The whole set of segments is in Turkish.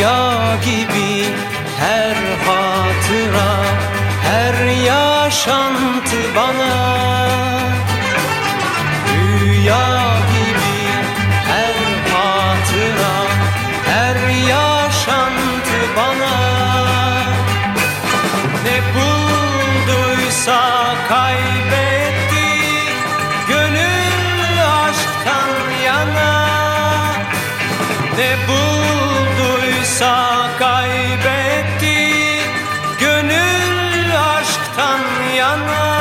Derya gibi her hatıra Her yaşantı bana. Rüya gibi her hatıra Her yaşantı bana. Ne bulduysa kaybetti Gönül aşktan yana. Ne bulduysa kaybetti Gönül aşktan yana.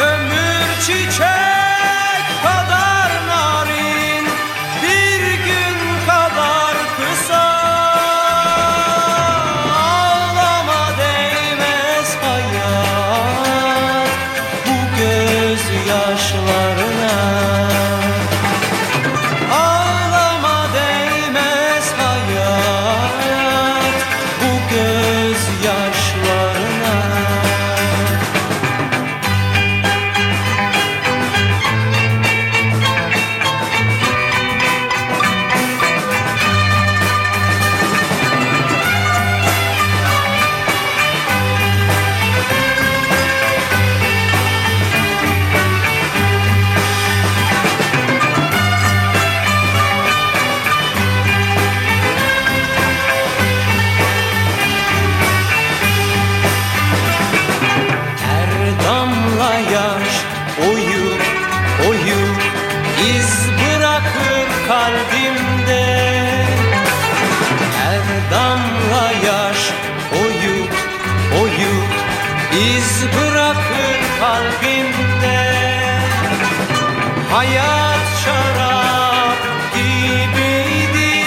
Ömür çiçek kadar narin Bir gün kadar kısa. Ağlama değmez hayat Bu gözyaşlarına iz bırakır kalbimde. Hayat şarap gibidir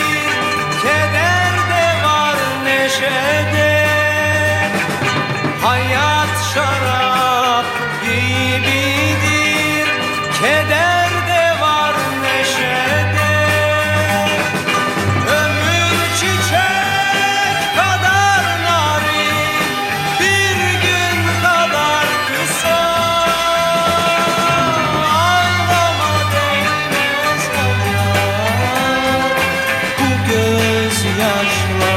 Keder de var neşede. Hayat şarap я шла.